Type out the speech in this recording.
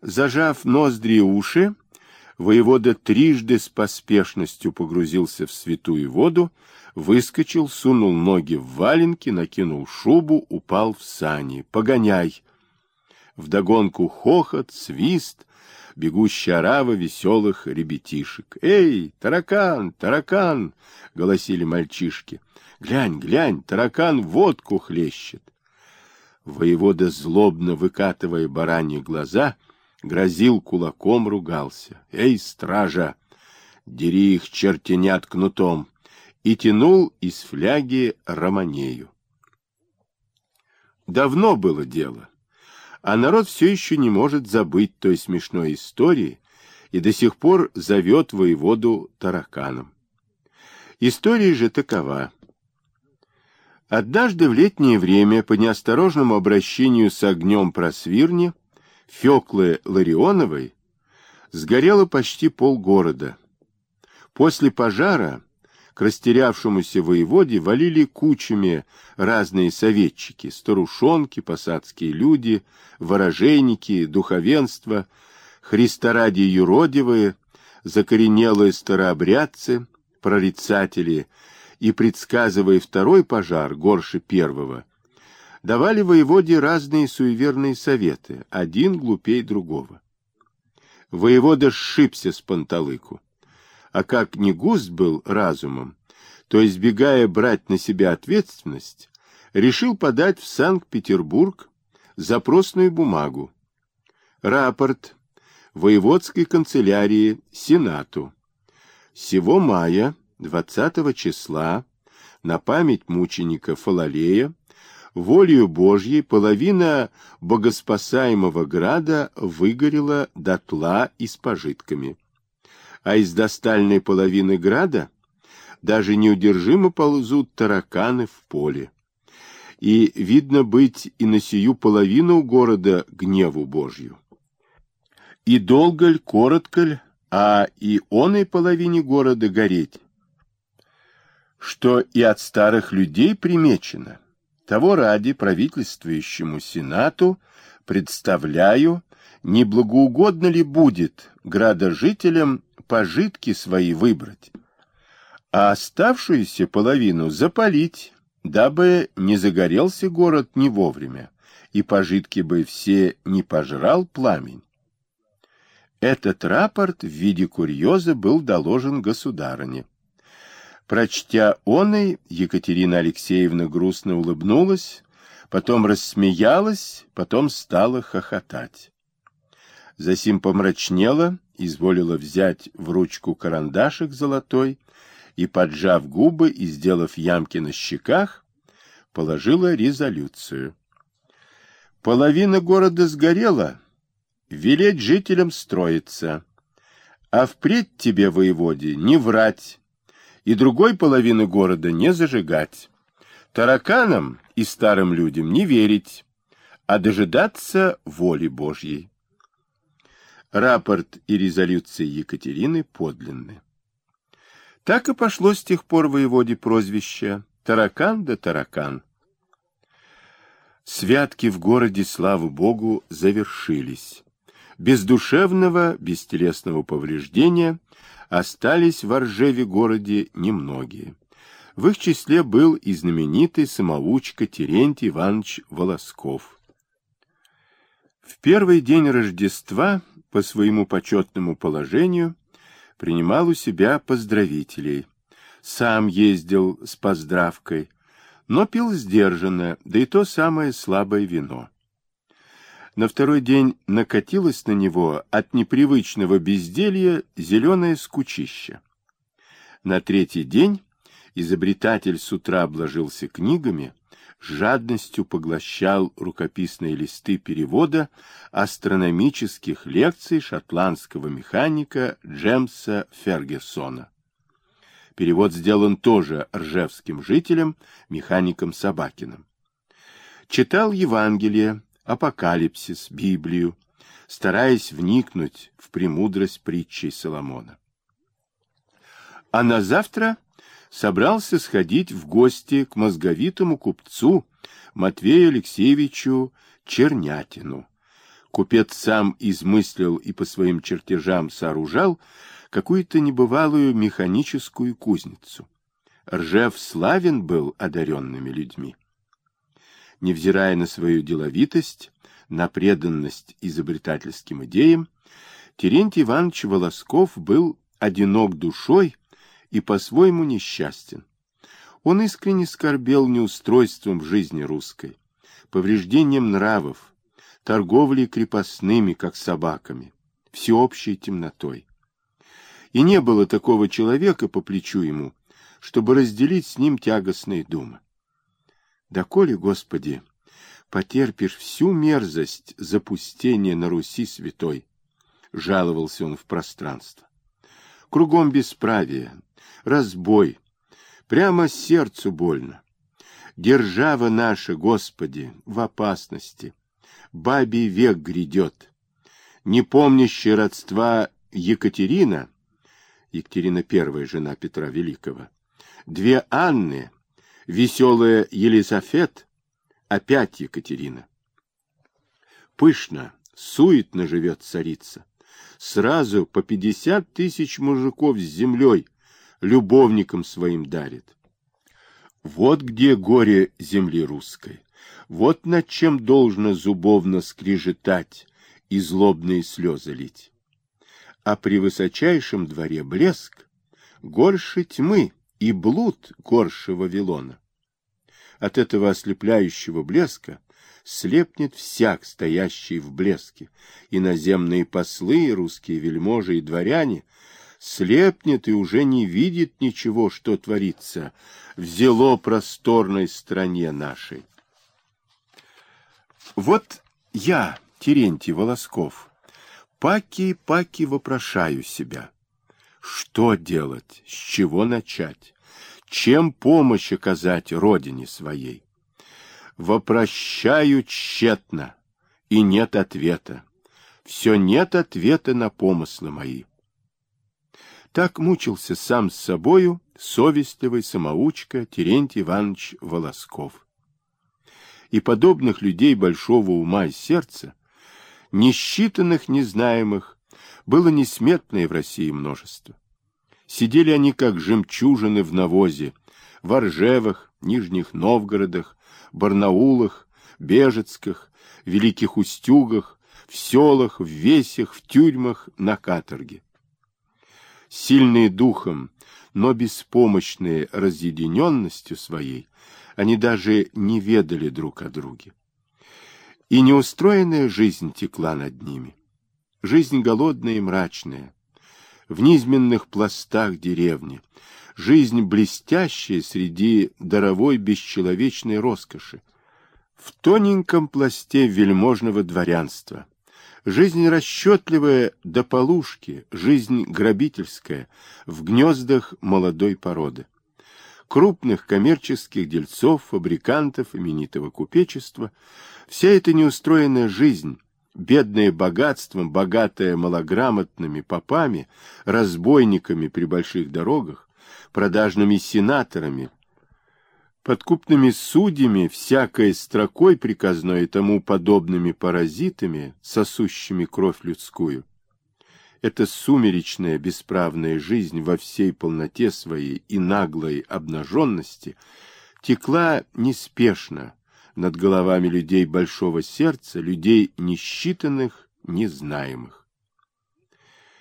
Зажав ноздри и уши, воевода трижды с поспешностью погрузился в святую воду, выскочил, сунул ноги в валенки, накинул шубу, упал в сани. «Погоняй!» Вдогонку хохот, свист, бегущая орава веселых ребятишек. «Эй, таракан, таракан!» — голосили мальчишки. «Глянь, глянь, таракан водку хлещет!» Воевода, злобно выкатывая бараньи глаза, грозил кулаком, ругался. «Эй, стража! Дери их чертенят кнутом!» и тянул из фляги романею. Давно было дело, а народ все еще не может забыть той смешной истории и до сих пор зовет воеводу тараканом. История же такова. Однажды в летнее время по неосторожному обращению с огнем просвирни Феклы Ларионовой сгорело почти полгорода. После пожара к растерявшемуся воеводе валили кучами разные советчики, старушонки, посадские люди, ворожейники, духовенство, христоради юродивые, закоренелые старообрядцы, прорицатели и, предсказывая второй пожар, горше первого, давали воеводе разные суеверные советы, один глупей другого. Воевода сшибся с панталыку, а как не густ был разумом, то, избегая брать на себя ответственность, решил подать в Санкт-Петербург запросную бумагу. Рапорт воеводской канцелярии Сенату. Сего мая, 20 числа, на память мученика Фалалея, волею Божьей половина богоспасаемого града выгорела дотла и с пожитками. А из достальной половины града даже неудержимо ползут тараканы в поле. И видно быть и на сию половину города гневу Божью. И долго ль, коротко ль, а и оной половине города гореть, что и от старых людей примечено. Того ради правительствующему Сенату представляю, неблагоугодно ли будет градожителям пожитки свои выбрать, а оставшуюся половину запалить, дабы не загорелся город не вовремя, и пожитки бы все не пожрал пламень. Этот рапорт в виде курьеза был доложен государыне. Прочтя оной, Екатерина Алексеевна грустно улыбнулась, потом рассмеялась, потом стала хохотать. Засим помрачнела, изволила взять в ручку карандашик золотой и, поджав губы и сделав ямки на щеках, положила резолюцию. Половина города сгорела, велеть жителям строиться, а впредь тебе, воеводе, не врать, и другой половины города не зажигать, тараканам и старым людям не верить, а дожидаться воли Божьей. Рапорт и резолюции Екатерины подлинны. Так и пошло с тех пор воеводе прозвище «Таракан да таракан». Святки в городе, слава Богу, завершились. Без душевного, бестелесного повреждения остались в Оржеве городе немногие. В их числе был и знаменитый самоучка Терентий Иванович Волосков. В первый день Рождества по своему почетному положению принимал у себя поздравителей. Сам ездил с поздравкой, но пил сдержанно, да и то самое слабое вино. На второй день накатилось на него от непривычного безделья зеленое скучище. На третий день изобретатель с утра обложился книгами, жадностью поглощал рукописные листы перевода астрономических лекций шотландского механика Джемса Фергюсона. Перевод сделан тоже ржевским жителем, механиком Собакиным. Читал Евангелие, Апокалипсис, Библию, стараясь вникнуть в премудрость притчей Соломона. А на завтра собрался сходить в гости к мозговитому купцу Матвею Алексеевичу Чернятину, Купец сам измыслил и по своим чертежам сооружал какую-то небывалую механическую кузницу. Ржев славен был одаренными людьми. Невзирая на свою деловитость, на преданность изобретательским идеям, Терентий Иванович Волосков был одинок душой и по-своему несчастен. Он искренне скорбел неустройством в жизни русской, повреждением нравов, торговлей крепостными, как собаками, всеобщей темнотой. И не было такого человека по плечу ему, чтобы разделить с ним тягостные думы. Да коли, Господи, потерпишь всю мерзость запустения на Руси святой, жаловался он в пространство. Кругом бесправие, разбой, прямо сердцу больно. Держава наша, Господи, в опасности. Бабий век грядет. Не помнящая родства Екатерина, Екатерина первая жена Петра Великого, две Анны, веселая Елизафет, опять Екатерина. Пышно, суетно живет царица. Сразу по пятьдесят тысяч мужиков с землей любовникам своим дарит. Вот где горе земли русской. Вот над чем должно зубовно скрежетать и злобные слезы лить. А при высочайшем дворе блеск горше тьмы и блуд горше Вавилона. От этого ослепляющего блеска слепнет всяк, стоящий в блеске, иноземные послы, русские вельможи и дворяне, слепнет и уже не видит ничего, что творится в зело просторной стране нашей. Вот я, Терентий Волосков, паки-паки вопрошаю себя. Что делать, с чего начать, чем помощь оказать родине своей? Вопрощаю тщетно, и нет ответа. Все нет ответа на помыслы мои. Так мучился сам с собою совестливый самоучка Терентий Иванович Волосков. И подобных людей большого ума и сердца, несчитанных, незнаемых, было несметное в России множество. Сидели они, как жемчужины в навозе, в Оржевах, Нижних Новгородах, Барнаулах, Бежецках, Великих Устюгах, в селах, в весях, в тюрьмах, на каторге сильные духом, но беспомощные разъединенностью своей, они даже не ведали друг о друге. И неустроенная жизнь текла над ними. Жизнь голодная и мрачная, в низменных пластах деревни, жизнь блестящая среди даровой бесчеловечной роскоши, в тоненьком пласте вельможного дворянства, Жизнь расчетливая до полушки, жизнь грабительская, в гнездах молодой породы. Крупных коммерческих дельцов, фабрикантов, именитого купечества, вся эта неустроенная жизнь, бедное богатством, богатая малограмотными попами, разбойниками при больших дорогах, продажными сенаторами, подкупными судьями, всякой строкой приказной и тому подобными паразитами, сосущими кровь людскую. Эта сумеречная бесправная жизнь во всей полноте своей и наглой обнаженности текла неспешно над головами людей большого сердца, людей несчитанных, незнаемых.